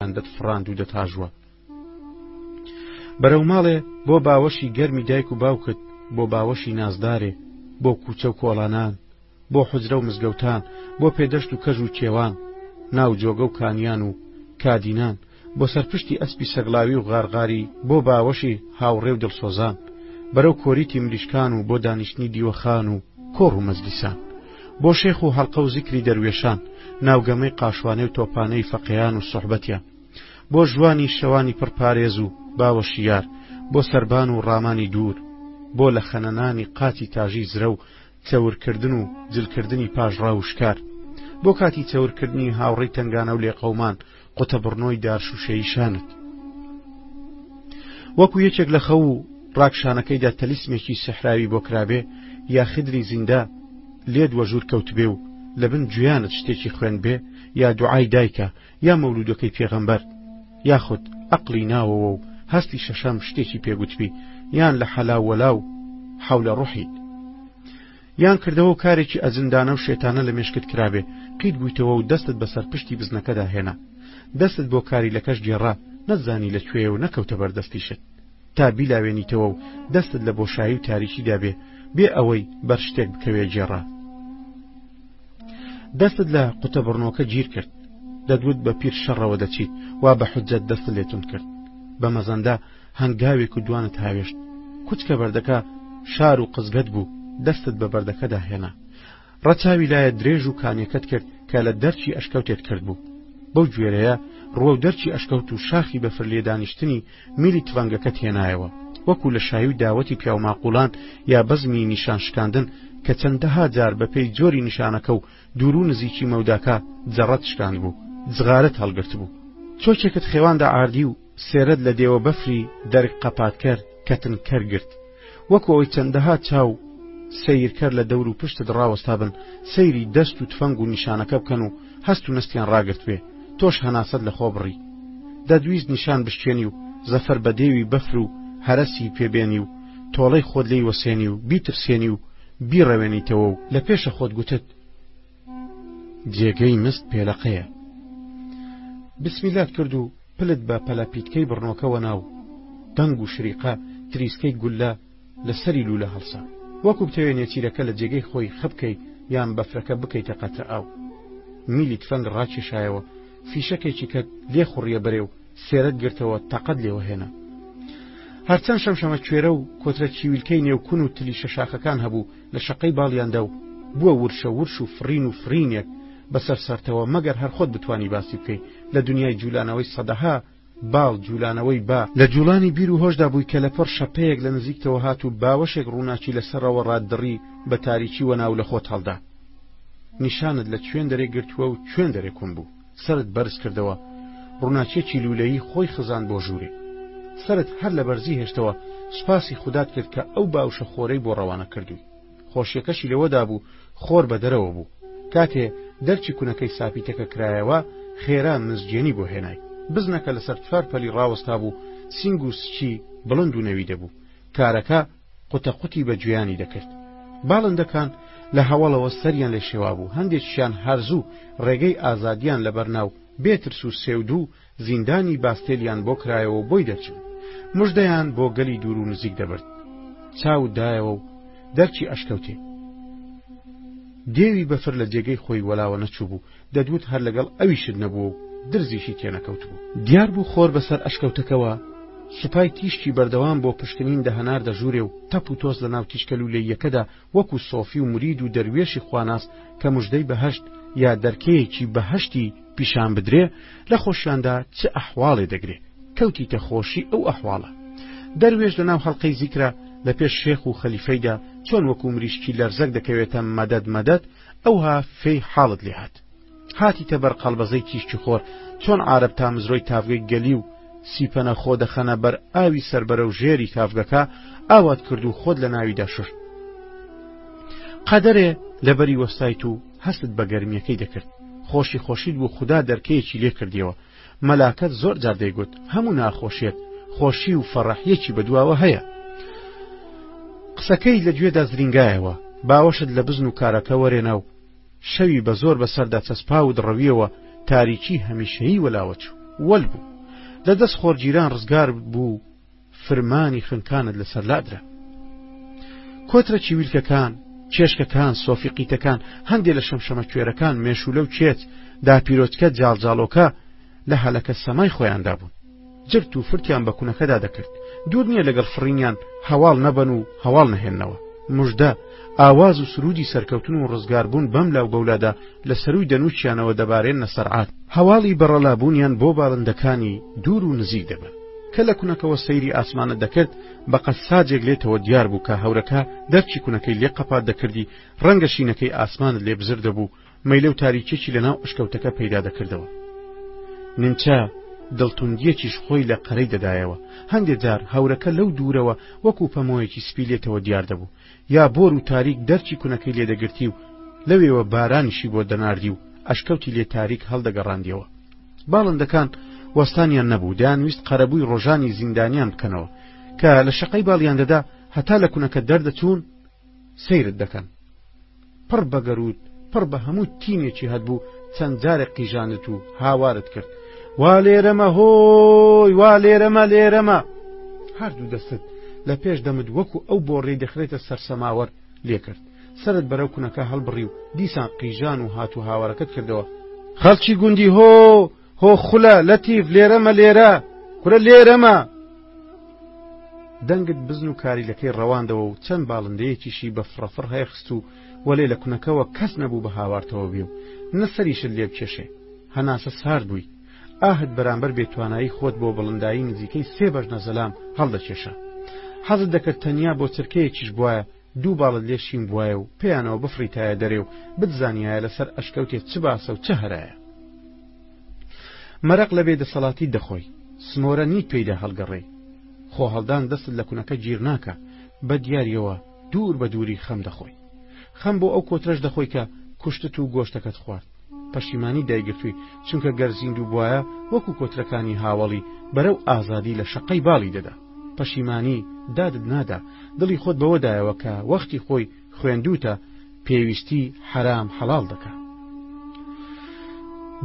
خۆیان دەتفڕاند و دەتاژوە بەرەو ماڵێ بۆ باوەشی گەرمی دایک و باوکت بۆ باوەشی نازدارێ بۆ کوچە و کۆڵانان بۆ حجرە و مزگەوتان بۆ پێدەشت و کەژ و کێوان ناو جۆگە و کانیان و کادینان بۆ سەرپشتی ئەسپی سەگلاوی و غارغاری بۆ باوەشی هاوڕێ و دڵسۆزان بەرەو کۆریتی مریشکان و بۆ دانیشتنی دیوەخان و کۆڕ و مەزلیسان بۆ شێخ و هەڵقە و زیکری دەروێشان، ناوگەمەی قاشوانێ و تۆپانێی فەقێیان و سوحبەتیان، بۆ ژوانی شەوانی پڕ پارێز و باوەشی یار، بۆ سەربان و ڕامانی دوور، بۆ لە خەنەنانی قاتی تاژی زرە و چەور کردن و جل کردنی پاژڕاو و شکار، بۆ کاتی چەور کردنی هاوڕێی تەنگانە و لێقەومان، قوتەبڕنۆی دار شووشەیی شانت وەکو یەکێک لە خەو و ڕاکشانەکەیدا تەلیسمێکی سەحراوی بۆ کرابێ یا خدری زیندە لێت وەژور کەوتبێ و لە بن گوێیانت شتێکی خوێن بێ یا دوعای دایکە یا مەولودەکەی پێغەمبەر یاخود ئەقلی ناوەوە و هەستی شەشەم شتێکی پێگوتبی یان لە حەلا وەلا و حەولە ڕحیت یان کردەوە و کارێکی ئەجندانە و شێتانە لە مێشکت کرابێ قیت بوویتەوە و دەستت بەسەر پشتی بزنەکەدا هێنا دەستت بۆ کاری لەکەش گێڕا نەتزانی لە کوێ و نەکەوتە بەردەستیشت تا بیلاوێنیتەوە و دەستت لە بۆشایی و تاریکیدا بێ بێ ئەوەی بەر شتێک بکەوێ گێڕا دەستت لە قوتە بڕنۆکە گیر کرد دەدوت بە پیر شەڕەوە دەچیت وا بە حجەت دەست لێتون کرد بە مەزەندا هەنگاوێک و دوانت هاوێشت کوچکە بەردەکە شار و قزگەت بوو دەستت بە بەردەکەدا هێنا ڕەچاوی لایە درێژ و کانیەکەت کرد کە لە دەرچی ئەشکەوتێت کرد بوو بەو گوێرەیە ڕوە دەرچی ئەشکەوت و شاخی بەفر لێ دانیشتنی میلی تفەنگەکەت هێنایەوە وەکو لە شایی و داوەتی پیاوماقولان یا بەزمی نیشان شکاندن کە چەندەها جار بەپێی جۆری نیشانەکە و دوور و نزیکی مەوداکە جەڕەت شکاند بوو جغارت هەڵگرت بوو چۆچێکت خێواندا ئاردی و سێرت لە دێوە بەفری دەرگ قەپاتکەر، کەتنکەر، گرت. وەکو ئەوەی چەندەها چاو سەیرکەر لە دەور و پشتت ڕاوەستابن، سەیری دەست و تفەنگ و نیشانەکە بکەن و هەست و نەستیان ڕاگرتبێ، تۆش هەناسەت لە خۆ بڕی. دەتویست نیشان بشکێنی و زەفەر بە دێوی بەفر و هەرەسی پێ بێنی و تۆڵەی خۆت لێی وەسێنی و بیترسێنی و بیڕەوێنیتەوە و لە پێشە خۆت گوتت، جێگەی مست پێلەقەیە بسمیلات کرد و پلت بە پەلەپیتکەی بڕنۆکەوە ناو دەنگ و شریقە تریسکەی گوللە لە سەری لوولە هەڵسا وەکو بتەوێ نێچیرەکە لە جێگەی خۆی خەبکەی یان بەفرەکە بکەیتە قەتە ئاو میلی تفەنگ ڕاکێشایەوە فیشەکێکی کە لێ خوڕیە بەرێ و سێرەت گرتەوە تەقەت لێوە هێنا هەرچەند شەمشەمە کوێرە و کۆترە چیویلکەی نێوکون و تلیشە شاخەکان هەبوو لە شەقەی باڵیاندا و بووە ورشە ورش و فڕین و فڕینێک بەسەر سەرتەوە مەگەر هەر خۆت بتانی باسی بکەی لە دنیای جوولانەوەی سەدەها باڵ جوولانەوەی با لە جوڵانی بیر و هۆشدا بووی کە لەپڕ شەپەیەک لە نزیکتەوە هات و باوەشێک ڕووناکی لەسەرەوە ڕاتدڕی بە تاریکی وەناو لە خۆت هەڵدا نیشانت لە چوێن دەرێ گرتووە و چوێن دەرێ کون بوو. سەرت بەرز کردەوە ڕوناکیەکی لولەیی خۆی خزاند بۆ ژورێ سەرت هەر لە بەرزی هێشتەوە سوپاسی خودات کرد کە ئەو باوشە خۆرەی بۆ ڕەوانە کردووی خۆشیەکەشی لەوەدا بوو خۆر بە دەرەوە بوو کاتێ دەرچی کونەکەی ساپیتەکە کرایەوە خێرا مزجێنی بۆ هێنای بزنەکە لەسەر چوار پەلی ڕاوەستا بوو سینگ و سچی بڵند و نەوی دەبوو کارەکە قوتە قوتی بە گوێیانی دەکرد. باڵندەکان لە هەوەڵەوە سەریان لێ شێوابوو، هەندێکیشیان هەر زوو ڕێگەی ئازادیان لەبەر نا و بێ ترس و سێو دوو زیندانی باستێلیان بۆ کرایەوە و بۆی دەرچوون. مژدەیان بۆ گەلی دوور و نزیک دەبرد. چاوت دایەوە و دەرکی ئەشکەوتێ. دێوی بەفر لە جێگەی خۆی وەلاوە نەچووبوو، دەدوت هەر لەگەڵ ئەویشت نەبووە و درزیشی تێنەکەوتبوو. دیار بوو خۆر بەسەر ئەشکەوتەکەوە سوپای تیشکی بەردەوام بۆ پشکنین دەهەنار دەژوورێ و تەپ و تۆز لەناو تیشکە لوولەییەکەدا وەکوو سۆفی و مورید و دەروێشی خواناس کە مژدەی بەهەشت یا دەرکەیەکی بەهەشتی پیشان بدرێ لە خۆشیاندا چ ئەحواڵێ دەگرێ کەوتیتە خۆشی ئەو ئەحواڵە. دەروێش لەناو حەڵقەی زیکرە لەپێش شێخ و خەلیفەیدا چۆن وەکوو مریشکی لەرزەک دەکەوێتە مەدەد مەدەد، ئەوها فێی حاڵت لێ هات هاتیتە بەر قەڵبەزەی تیشکی خۆر چۆن عارەب تامزرۆی تاڤگەی گەلی و سیپەنە خۆ دەخەنە بەر ئاوی سربەرە و ژێری تاڤگەکە ئاوات کرد و خۆت لە ناویدا شوشت قەدەرێ لەبەری وەستایت و هەستت بە گەرمیەکەی دەکرد خۆشی خۆشیت بوو خودا دەرکەیەکی لێ کردیەوە مەلاکەت زۆر جار دەیگوت هەموو ناخۆشیت خۆشی و فەڕح یەکی بەدواوە هەیە قسەکەی لە گوێدا زرینگایەوە باوەشت لە بزن و کارەکە وەرێنا و شەوی بە زۆر بەسەردا چەسپا و دڕەویەوە تاریکی هەمیشەیی وەلاوەچوو وەل بوو لە دەست خۆرگیران ڕزگار بوو فرمانی خنکانت لەسەر لادرا کۆترە چیویلکەکان چێشکەکان سۆفیقیتەکان هەندێ لە شەمشەمە کوێرەکان مێشولە و چێت داپیرۆتکە جاڵجاڵۆکە لە هەلەکە سەمای خۆیاندا بوون جرت و فرتیان بە کوونەکەدا دەکرد دوور نییە لەگەڵ فڕینیان هەواڵ نەبەن و هەواڵ نەهێنەوە مژدە ئاواز و سروودی سەرکەوتن و ڕزگاربوون بەم لاو بەولادا لە سەرووی دەنووکیانەوە دەبارێننە سەر عاد. هەواڵی بەڕەلابوونیان بۆ باڵندەکانی دوور و نزیک دەبرد. کە لە کونەکەوە سەیری ئاسمانە دەکرد، بە قەد ساجێک لێتەوە دیار بوو کە هەورەکە دەرکی کونەکەی لێ قەپات دەکردی، ڕەنگە شینەکەی ئاسمانت لێ بزر دەبوو، مەیلە و تاریکییەکی لە ناو ئەشکەوتەکە پەیدا دەکردەوە. نیمچە دڵتوندییەکیش خۆی لە قەرەی دەدایەوە. هەندێ جار هەورەکە لەو دوورەوە وەکوو پەمۆیەکی سپی لێتەوە دیار دەبوو. یا بۆر و تاریک دەرچی کونەکەی لێ دەگرتی و لەوێوە بارانیشی بۆ دەناردی و ئەشکەوتی لێ تاریک هەڵدەگەڕاندیەوە باڵندەکان وەستانیان نەبوو دەیانویست قەرەبووی ڕۆژانی زیندانیان بکەنەوە کە لە شەقەی باڵیان دەدا هەتا لە کونەکە دەردەچوون سەیرت دەکەن پڕ بە گەرووت پڕ بە هەموو تینێکی هەتبوو چەند جارێک قیژاندت و هاوارت کرد وا لێرەمە هۆی وا لێرەمە لێرەمە هەردوو دەستت لە پێش دەمت وەکو ئەو بۆ ڕێ دەخرێتە سەرسەماوەر لێکرد سرت بەرەو کونەکە هەڵبڕی و دیسان قیژان و هات و هاوارەکەت کردەوە خەڵکی گوندی هۆ هۆ خولە، لەتیف، لێرەمە، لێرە، کورە لێرەمە. دەنگک بزن و کاریلەکەی ڕەواندەوە و چەند باڵندەیەکیشی بە فڕەفڕ هەیخست و وەلێ لە کونەکەوە کەس نەبوو بە هاوارتەوە بێ و نە سەریشت لێ بکێشێ. هەناسە سارد بووی. ئاهت بەرامبەر بێتوانایی خۆت بۆ بڵندایی نزیکەی سێ بەش نەزەلام هەڵدەکێشا. حەزت دەکرد تەنیا بۆ چرکەیەکیش بوایە دوو باڵت لێ شین بوایە و پێیانەوە بفڕیتایە دەرێ و بتزانیایە لە سەر ئەشکەوتێ چ باسە و چ هەرایە مەرەق لە بێ دەسەڵاتی دەخۆی سمۆرە نیت پێیدا هەڵگەڕێی خۆ هەڵدان دەستت لە کونەکە گیر ناکە بە دیاریەوە دوور بە دووری خەم دەخۆی خەم بۆ ئەو کۆترەش دەخۆی کە کوشتت و گۆشتەکەت خوارد پەشیمانی دایگرتووی چونکە گەر زیندوو بواە وەکو کۆترەکانی هاوڵی بەرەو ئازادی لە شەقەی باڵی دەدا پەشیمانی دادت نادا دڵی خۆت بەوە دایەوە کە وەختی خۆی خوێندووتە پێویستی حەرام حەڵاڵ دەکا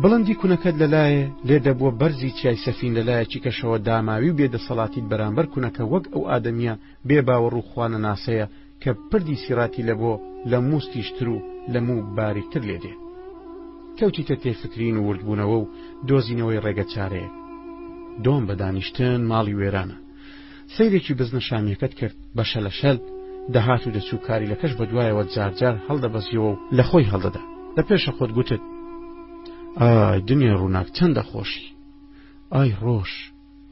بڵندی کونەکەت لەلایێ لێ دەبووە بەرزی چیای سەفین لەلایەکی کەشەوە داماوی و بێدەسەڵاتیت بەرامبەر کونەکە وەک ئەو ئادەمیە بێ باوەڕ و خوانەناسەیە کە پردی سیڕاتی لە بۆ لە مووس تیژتر و لە موو باریکتر لێ دێ کەوتیتە تێ فکرین و وردبوونەوە و دۆزینەوەی ڕێگە چارەیەک دۆم بە دانیشتن ماڵی وێرانە سەیرێکی بزنە شامیەکەت کرد بە شەلەشەل دەهات و دەچوو کاریلەکەش بە دوایەوە جارجار هەڵدەبەزیەوە و لە خۆی هەڵدەدا لە پێشە خۆت گوتت ئای دنیا ڕووناک چەندە خۆشی ئای ڕۆژ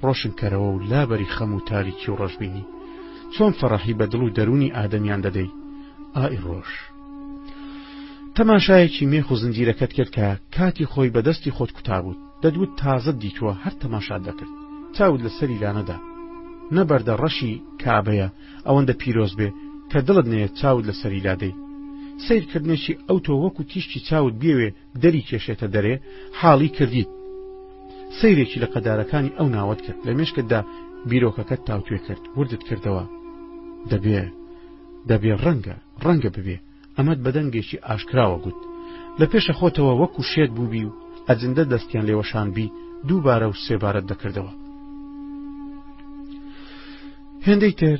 ڕۆشن کەرەوە و لابەری خەم و تاریکی و ڕەشبینی چۆن فەڕەحی بە دڵ و دەروونی ئادەمیان دەدەی ئای ڕۆژ. تەماشایەکی مێخ و زنجیرەکەت کرد کە کاتی خۆی بە دەستی خۆت کوتابووت دەدوت تازەت دیتووە هەر تەماشات دەکرد چاوت لە سەری لانەدا نە بەردە ڕەشی کابەیە ئەوەندە پیرۆز بێ کە دڵت نەیە چاوت لە سەری لادەی سیرکردنێکی ئەو تۆ وەکو تیشکی چاوت بێوێ دەری کێشێتە دەرێ حاڵی کردیت سەیرێکی لە قەدارەکانی ئەو ناوەت کرد لە مێشکتدا بیرۆکەکەت تاوتوێ کرد وردت کردەوە دەبێ دەبێ ڕەنگە ڕەنگە ببێ ئەمەد بەدەنگێکی ئاشکراوە گوت لە پێشە خۆتەوە وەکو شێت بووبی و ئەجندە دەستیان لێوەشان بی دووبارە و سێبارەت دەکردەوە هێندەی تر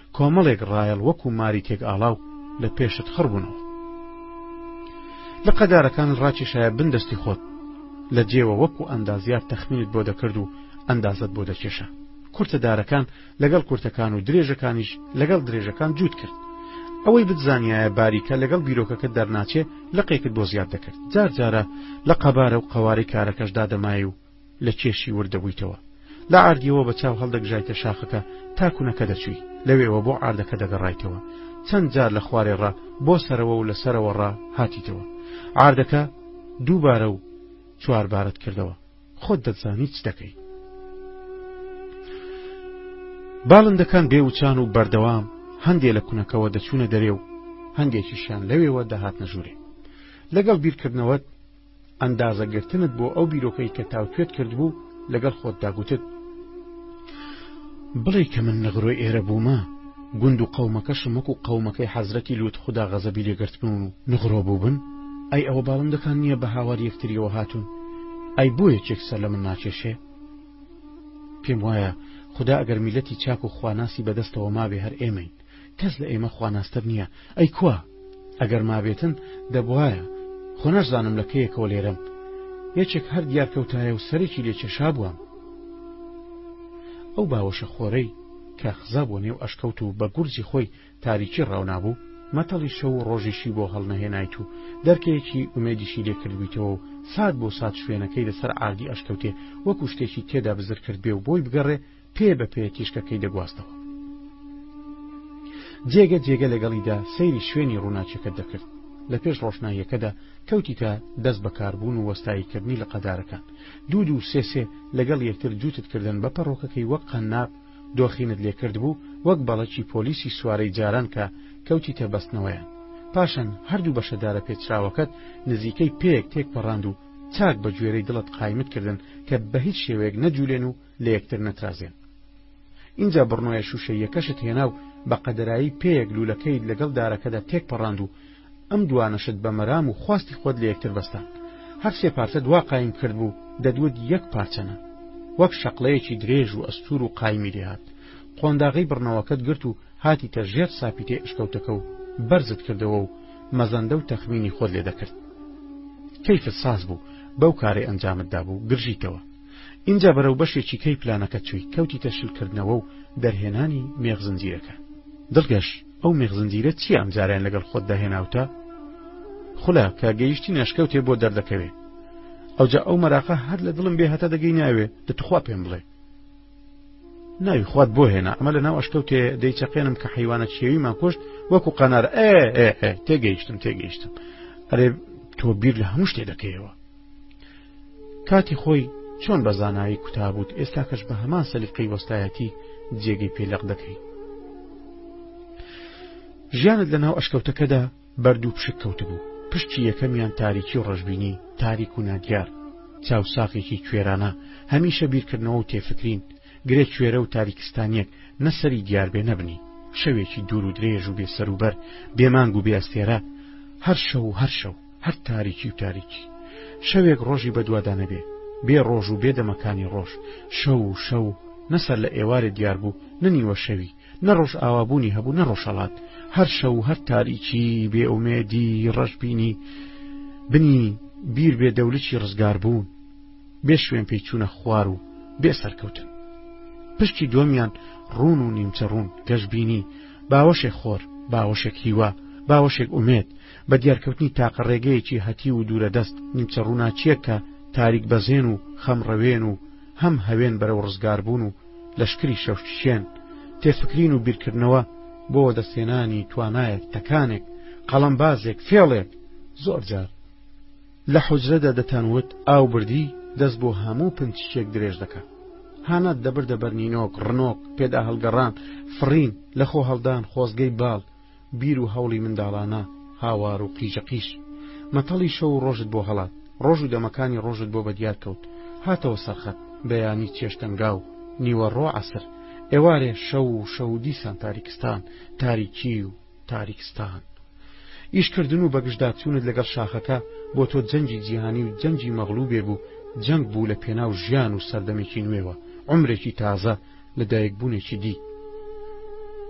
کۆمەڵێک ڕایەڵ وەکو ماری تێک ئاڵاو لە پێشت خڕ بوونەوە لقە دارەکان ڕاکێشایە بن دەستی خۆت لە جێوە وەکو ئەندازیار تەخمینت بۆ دەکرد و ئەندازت بۆ دەکێشا کورتە دارەکان لەگەڵ کورتەکان و درێژەکانیش لەگەڵ درێژەکان جووت کرد ئەوەی بتزانایە باریکە لەگەڵ بیرۆکەکە دەرناچێ لقێکت بۆ زیاد دەکرد جار جارە لە قەبارە و قەوارەی کارەکەشدا دەمای و لە کێشی ورد دەبوویتەوە. لە عاردییەوە بە چاو هەڵدەگژایتە شاخەکە تا کونەکە دەچووی، لەوێوە بۆ عاردەکە دەگەڕایتەوە. چەند جار لە خوارێڕە بۆ سەرەوە و لە سەرەوەڕا هاتیتەوە. عاردەکە دووبارە و چواربارەت کردەوە. خۆت دەتزانی چ دەکەی. باڵندەکان بێ وچان و بەردەوام هەندێ لە کونەکەوە دەچوونە دەرێ و هەندێکیشیان لەوێوە دەهاتنە ژوورێ. لەگەڵ بیرکردنەوەت ئەندازە گرتنت بۆ ئەو بیرۆکەی کە تاوتوێت کردبوو لەگەڵ خۆت داگوتت بڵێ کە من نەغرۆی ئێرە بوومە گوند و قەومەکەشم وەکو قەومەکەی حەزرەتی لوت خدا غەزەبی لێگرتبوون و نغرۆ بووبن ئەی ئەوە باڵندەکان نییە بە هاوار یەکتریەوە هاتوون ئەی بۆ یەکێک سەر لە من ناکێشێ پێم وایە خدا ئەگەر میلەتی چاک و خواناسی بەدەستەوە ماوێ هەر ئێمەین کەس لە ئێمە خواناستر نییە ئەی کوا؟ ئەگەر مابێتن دەبوایە، خۆ ناشزانم لە کەیەکەوە لێرەم. یەکێک هەر دیار کەوتایە و سەرێکی لێ کێشابوام. ئەو باوەشە خۆرەی کە خزا بۆ نێو ئەشکەوت و بە گورزی خۆی تاریکی ڕاونابوو، مەتەڵی شەو و ڕۆژیشی بۆ هەڵنەهێنایت و دەرکەیەکی ئومێدیشی لێ کردبوویتەوە و سات بۆ سات شوێنەکەی لەسەر عاردی ئەشکەوتێ وەکوو شتێکی تێدا بزر کردبێ و بۆی بگەڕێ پێ بە پێ تیشکەکەی دەگواستەوە جێگە جێگە لەگەڵیدا سەیری شوێنی ڕووناکیەکە دەکرد لە پێش ڕۆشناییەکەدا کەوتیتە دەست بەکاربوون و وەستاییکردنی لە قەدارەکان دوو دوو سێسێ لەگەڵ یەکتر جووتت کردن بە پەڕۆکەکەی وەک قەنناب دۆخینت لێکرد بوو وەک بەڵەکی پۆلیسی سوارەی جاران کە کەوتیتە بەستنەوەیان پاشان هەردوو بەشەدارە پێچراوەکەت نزیکەی پێک تێک پەڕاند و چاک بە گوێرەی دڵت قایمت کردن کە بە هیچ شێوەیەک نەجوولێن و لە یەکتر نەترازێن ئینجا بڕنۆیە شووشەیەکەشت هێنا و بە قەدەرایی پێیەک لوولەکەیت لەگەڵ دارەکەدا تێک پەڕاند و ئەم دوانەشت بە مەرام و خواستی خۆت لە یەکتر بەستان هەرسێ پارچە دوا قایم کرد بوو دەدوت یەک پارچەنە وەک شەقلەیەکی درێژ و ئەستور و قایمی لێهات قۆنداغی بڕنەوەکەت گرت و هاتیتە ژێر ساپیتەی ئەشکەوتەکە و بەرزت کردەوە و مەزەندە و تەخمینی خۆت لێ دەکرد کەیفت ساز بوو بەو کارەی ئەنجامتدا بوو گرژیتەوە ئینجا بەرەو بەشێکی کەی پلانەکەت چوویت کەوتیتە شل کردنەوە و دەرهێنانی مێخ زنجیرەکە. دڵگەش، ئەو مێخ زنجیرە چییە ئەم جارەیان لەگەڵ خۆتدا هێناوتە؟ خولە، کە گەیشتین ئەشکەوتێ بۆ دەردەکەوێ. ئەوجا ئەو مەراقە هەر لە دڵم بێ هەتا دەگەی ناوێ، دە توخوا پێم بڵێ. ناوی خوات بۆ هێنا، ئەمە لەناو ئەشکەوتێ دەیچەقێنم کە حەیوانە کێویمان کوشت وەکو قەنارە ئێ ئێ ئێ تێگەیشتم تێگەیشتم ئەرێ تۆ بیر لە هەموو شتێ دەکەیەوە. کاتی خۆی چۆن بە زانایی کوتابووت ئێستاکەش بە هەمان سەلیقەی وەستایەتی جێگەی پێ لەق دەکەی ژیانت لە ناو ئەشکەوتەکەدا بەرد و پشک کەوتبوو پشتی یەکەمیان تاریکی و ڕژبینی تاریک و نادیار چاوساقێکی کوێرانە هەمیشە بیرکردنەوە و تێفکرین گرێ کوێرە و تاریکستانیەک نەسەری دیاربێ نەبنی شەوێکی دوور و درێژ و بێ سەروبەر بێمانگ و بێ ئەستێرە هەر شەو و هەر شەو هەر تاریکی و تاریکی شەوێک ڕۆژی بەدوادا نەبێ بێ ڕۆژ و بێ دەمەکانی ڕۆژ شەو و شەو نەسەر لە ئێوارێ دیار بوو نەنیوە شەوی نەڕۆژ ئاوابوونی هەبوو نەڕۆژەڵات هەر شەو هەر تاریکی بێ ئومێدی ڕەشببینی بنی بیر بێ دەولچی ڕزگار بوون بێ شوێن پێی چوونە خوار و بێ سەرکەوتن پشتی دۆمیان ڕون و نیمچە ڕوون گەشببینی باوەشێک خۆر باوەشێک هیوا باوەشێک ئومێت بە دیارکەوتنی تاقە ڕێگەیەکی هەتیو و دوورە دەست نیمچە ڕووناکییەک کە تاریک بەزێن و خەم ڕەوێن و هەم هەوێن بەرەو ڕزگاربوون و لەشکری شەوشتشێن تێفکرین و بیرکردنەوە بۆ دەستێنانی توانایەک تەکانێک قەڵم بازێک فێڵێک زۆر جار لە حجرەدا دەتانوت ئاو بردی دەست بۆ هەموو پنچکێک درێژ دەکە هانات دەبردە بەرنینۆک ڕنۆک پێدا هەڵگەڕان فڕین لە خۆ هەڵدان خۆزگەی باڵ بیر و هەوڵی منداڵانە هاوار و قیژە قیژ مەتەڵی شەو و ڕۆژت بۆ هەڵات ڕۆژ و دەمەکانی ڕۆژت بۆ بەدیار کەوت هاتەوە سەرخەت بەیانی چێشتەنگا و نیوەڕۆ عەسر ئێوارێ شەو و شەو و دیسان تاریکستان تاریکی و تاریکستان ئیشکردن و بەگژداچوونت لەگەڵ شاخەکە بۆ تۆ جەنگی جیهانی و جەنگی مەغلوبێ بوو جەنگ بوو لە پێناو ژیان و سەردەمێکی نوێوە عمرێکی تازە لە دایکبوونێکی دی